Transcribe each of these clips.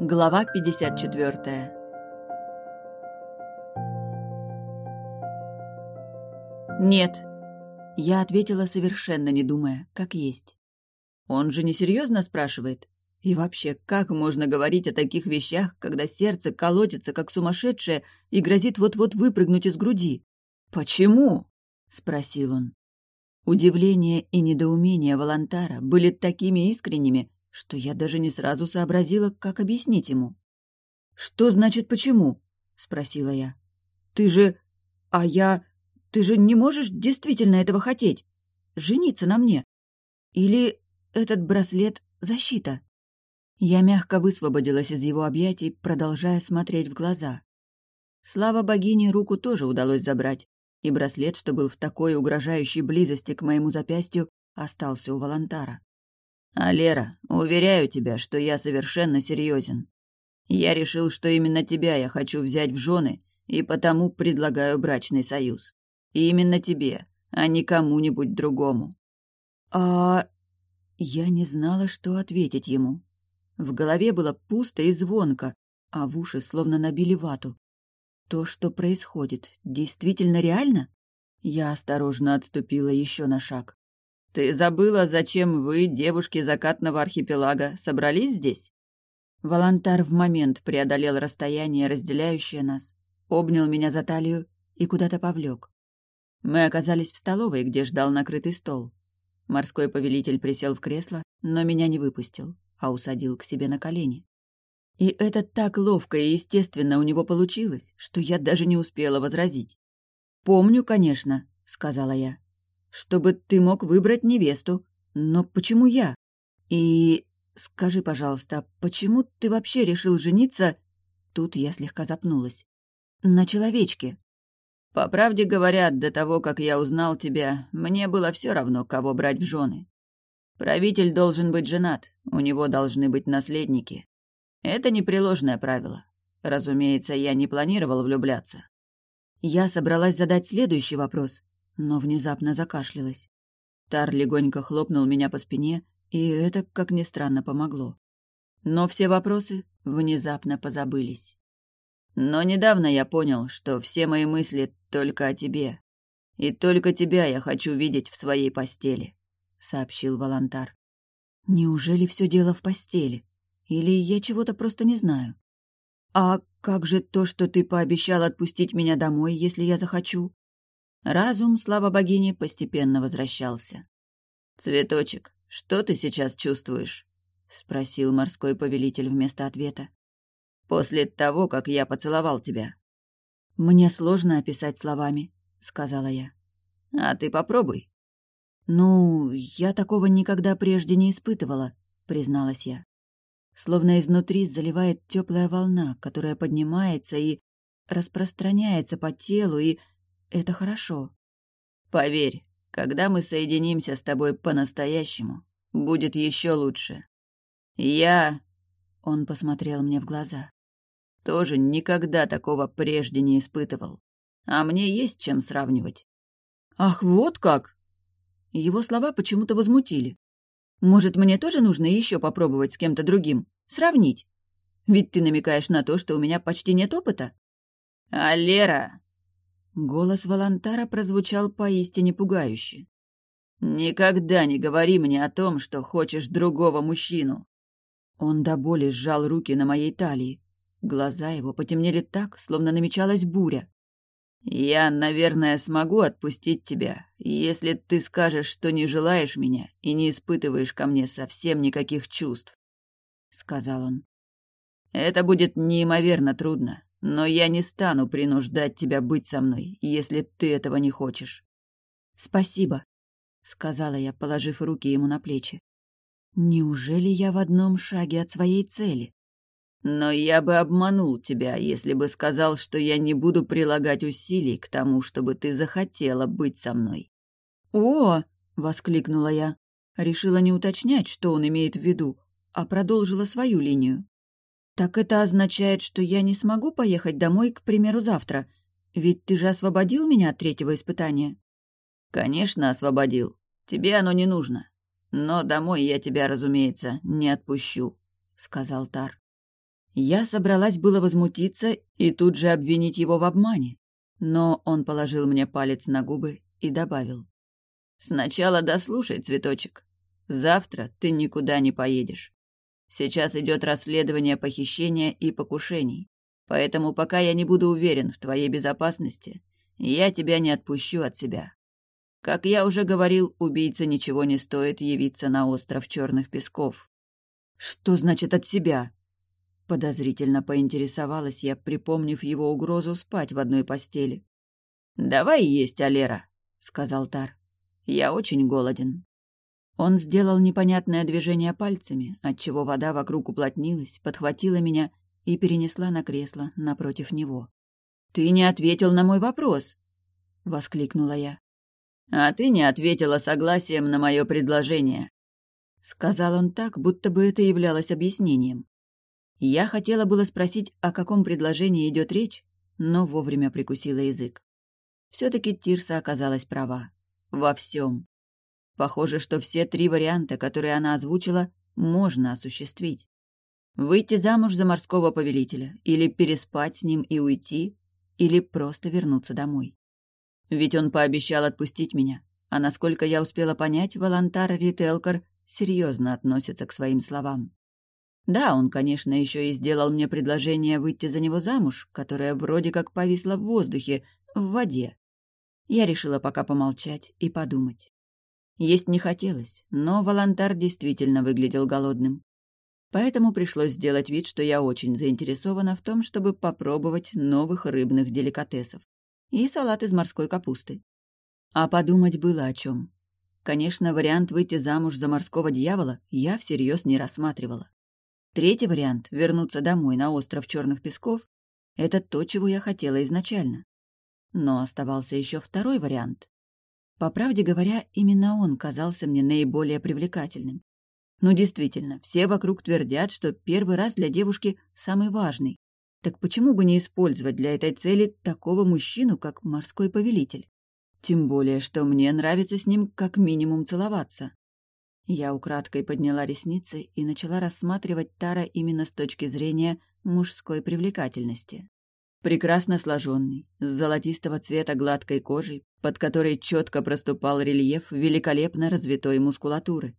Глава 54 «Нет», — я ответила совершенно не думая, как есть. Он же несерьезно спрашивает. И вообще, как можно говорить о таких вещах, когда сердце колотится, как сумасшедшее, и грозит вот-вот выпрыгнуть из груди? «Почему?» — спросил он. Удивление и недоумение Волонтара были такими искренними, что я даже не сразу сообразила, как объяснить ему. «Что значит «почему»?» — спросила я. «Ты же... А я... Ты же не можешь действительно этого хотеть? Жениться на мне? Или этот браслет — защита?» Я мягко высвободилась из его объятий, продолжая смотреть в глаза. Слава богине, руку тоже удалось забрать, и браслет, что был в такой угрожающей близости к моему запястью, остался у Волонтара. А Лера, уверяю тебя, что я совершенно серьезен. Я решил, что именно тебя я хочу взять в жены, и потому предлагаю брачный союз. И именно тебе, а не кому-нибудь другому. А я не знала, что ответить ему. В голове было пусто и звонко, а в уши словно набили вату. То, что происходит, действительно реально? Я осторожно отступила еще на шаг. «Ты забыла, зачем вы, девушки закатного архипелага, собрались здесь?» Волонтар в момент преодолел расстояние, разделяющее нас, обнял меня за талию и куда-то повлек. Мы оказались в столовой, где ждал накрытый стол. Морской повелитель присел в кресло, но меня не выпустил, а усадил к себе на колени. И это так ловко и естественно у него получилось, что я даже не успела возразить. «Помню, конечно», — сказала я чтобы ты мог выбрать невесту. Но почему я? И скажи, пожалуйста, почему ты вообще решил жениться...» Тут я слегка запнулась. «На человечке». «По правде говоря, до того, как я узнал тебя, мне было все равно, кого брать в жены. Правитель должен быть женат, у него должны быть наследники. Это непреложное правило. Разумеется, я не планировал влюбляться. Я собралась задать следующий вопрос, но внезапно закашлялась. Тар легонько хлопнул меня по спине, и это, как ни странно, помогло. Но все вопросы внезапно позабылись. Но недавно я понял, что все мои мысли только о тебе. И только тебя я хочу видеть в своей постели, — сообщил Волонтар. Неужели все дело в постели? Или я чего-то просто не знаю? А как же то, что ты пообещал отпустить меня домой, если я захочу? Разум, слава богине, постепенно возвращался. «Цветочек, что ты сейчас чувствуешь?» — спросил морской повелитель вместо ответа. «После того, как я поцеловал тебя». «Мне сложно описать словами», — сказала я. «А ты попробуй». «Ну, я такого никогда прежде не испытывала», — призналась я. Словно изнутри заливает теплая волна, которая поднимается и распространяется по телу и это хорошо. Поверь, когда мы соединимся с тобой по-настоящему, будет еще лучше. Я... Он посмотрел мне в глаза. Тоже никогда такого прежде не испытывал. А мне есть чем сравнивать. Ах, вот как! Его слова почему-то возмутили. Может, мне тоже нужно еще попробовать с кем-то другим? Сравнить? Ведь ты намекаешь на то, что у меня почти нет опыта. А Лера, Голос Волонтара прозвучал поистине пугающе. «Никогда не говори мне о том, что хочешь другого мужчину!» Он до боли сжал руки на моей талии. Глаза его потемнели так, словно намечалась буря. «Я, наверное, смогу отпустить тебя, если ты скажешь, что не желаешь меня и не испытываешь ко мне совсем никаких чувств», — сказал он. «Это будет неимоверно трудно, но я не стану принуждать тебя быть со мной, если ты этого не хочешь. Спасибо, сказала я, положив руки ему на плечи. Неужели я в одном шаге от своей цели? Но я бы обманул тебя, если бы сказал, что я не буду прилагать усилий к тому, чтобы ты захотела быть со мной. О, воскликнула я. Решила не уточнять, что он имеет в виду, а продолжила свою линию. «Так это означает, что я не смогу поехать домой, к примеру, завтра? Ведь ты же освободил меня от третьего испытания?» «Конечно, освободил. Тебе оно не нужно. Но домой я тебя, разумеется, не отпущу», — сказал Тар. Я собралась было возмутиться и тут же обвинить его в обмане, но он положил мне палец на губы и добавил. «Сначала дослушай, цветочек. Завтра ты никуда не поедешь. Сейчас идет расследование похищения и покушений, поэтому пока я не буду уверен в твоей безопасности, я тебя не отпущу от себя. Как я уже говорил, убийце ничего не стоит явиться на остров Черных Песков. Что значит от себя? Подозрительно поинтересовалась я, припомнив его угрозу спать в одной постели. «Давай есть, Алера», — сказал Тар. «Я очень голоден». Он сделал непонятное движение пальцами, отчего вода вокруг уплотнилась, подхватила меня и перенесла на кресло напротив него. «Ты не ответил на мой вопрос!» — воскликнула я. «А ты не ответила согласием на мое предложение», — сказал он так, будто бы это являлось объяснением. Я хотела было спросить, о каком предложении идет речь, но вовремя прикусила язык. Все-таки Тирса оказалась права. Во всем. Похоже, что все три варианта, которые она озвучила, можно осуществить. Выйти замуж за морского повелителя, или переспать с ним и уйти, или просто вернуться домой. Ведь он пообещал отпустить меня, а насколько я успела понять, Волонтар Рителкар серьезно относится к своим словам. Да, он, конечно, еще и сделал мне предложение выйти за него замуж, которое вроде как повисло в воздухе, в воде. Я решила пока помолчать и подумать. Есть не хотелось, но Волонтар действительно выглядел голодным. Поэтому пришлось сделать вид, что я очень заинтересована в том, чтобы попробовать новых рыбных деликатесов и салат из морской капусты. А подумать было о чем. Конечно, вариант выйти замуж за морского дьявола я всерьез не рассматривала. Третий вариант — вернуться домой на остров Черных Песков — это то, чего я хотела изначально. Но оставался еще второй вариант. По правде говоря, именно он казался мне наиболее привлекательным. Ну, действительно, все вокруг твердят, что первый раз для девушки самый важный, так почему бы не использовать для этой цели такого мужчину, как морской повелитель? Тем более, что мне нравится с ним как минимум целоваться. Я украдкой подняла ресницы и начала рассматривать Тара именно с точки зрения мужской привлекательности. Прекрасно сложенный, с золотистого цвета гладкой кожей, под которой четко проступал рельеф великолепно развитой мускулатуры.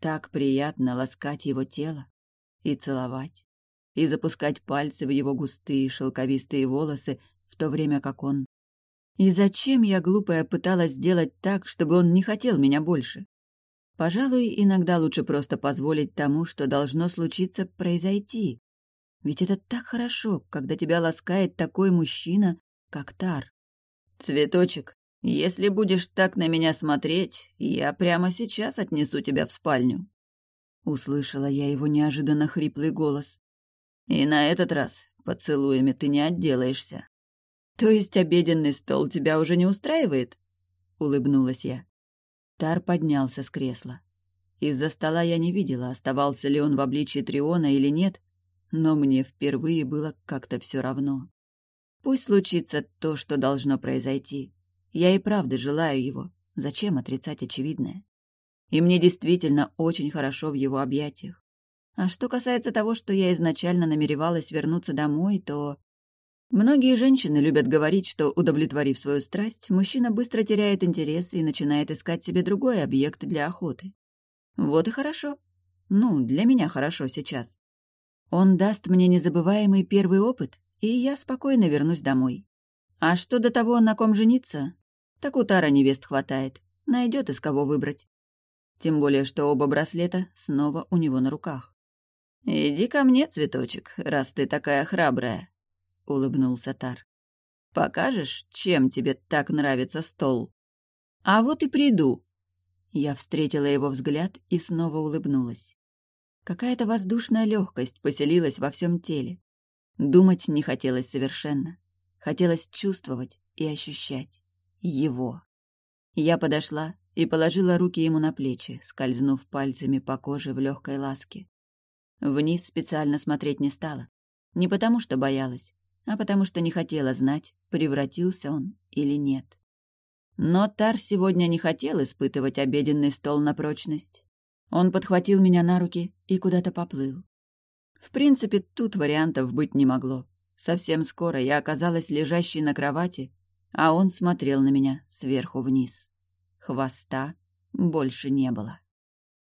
Так приятно ласкать его тело и целовать и запускать пальцы в его густые шелковистые волосы, в то время как он... И зачем я, глупая, пыталась сделать так, чтобы он не хотел меня больше? Пожалуй, иногда лучше просто позволить тому, что должно случиться, произойти. Ведь это так хорошо, когда тебя ласкает такой мужчина, как Тар. «Цветочек, если будешь так на меня смотреть, я прямо сейчас отнесу тебя в спальню». Услышала я его неожиданно хриплый голос. И на этот раз поцелуями ты не отделаешься. То есть обеденный стол тебя уже не устраивает? Улыбнулась я. Тар поднялся с кресла. Из-за стола я не видела, оставался ли он в обличии Триона или нет, но мне впервые было как-то все равно. Пусть случится то, что должно произойти. Я и правда желаю его. Зачем отрицать очевидное? И мне действительно очень хорошо в его объятиях. А что касается того, что я изначально намеревалась вернуться домой, то... Многие женщины любят говорить, что, удовлетворив свою страсть, мужчина быстро теряет интерес и начинает искать себе другой объект для охоты. Вот и хорошо. Ну, для меня хорошо сейчас. Он даст мне незабываемый первый опыт, и я спокойно вернусь домой. А что до того, на ком жениться? Так у Тара невест хватает. Найдет из кого выбрать. Тем более, что оба браслета снова у него на руках. «Иди ко мне, цветочек, раз ты такая храбрая», — улыбнулся Тар. «Покажешь, чем тебе так нравится стол?» «А вот и приду». Я встретила его взгляд и снова улыбнулась. Какая-то воздушная легкость поселилась во всем теле. Думать не хотелось совершенно. Хотелось чувствовать и ощущать его. Я подошла и положила руки ему на плечи, скользнув пальцами по коже в легкой ласке. Вниз специально смотреть не стала. Не потому, что боялась, а потому, что не хотела знать, превратился он или нет. Но Тар сегодня не хотел испытывать обеденный стол на прочность. Он подхватил меня на руки и куда-то поплыл. В принципе, тут вариантов быть не могло. Совсем скоро я оказалась лежащей на кровати, а он смотрел на меня сверху вниз. Хвоста больше не было.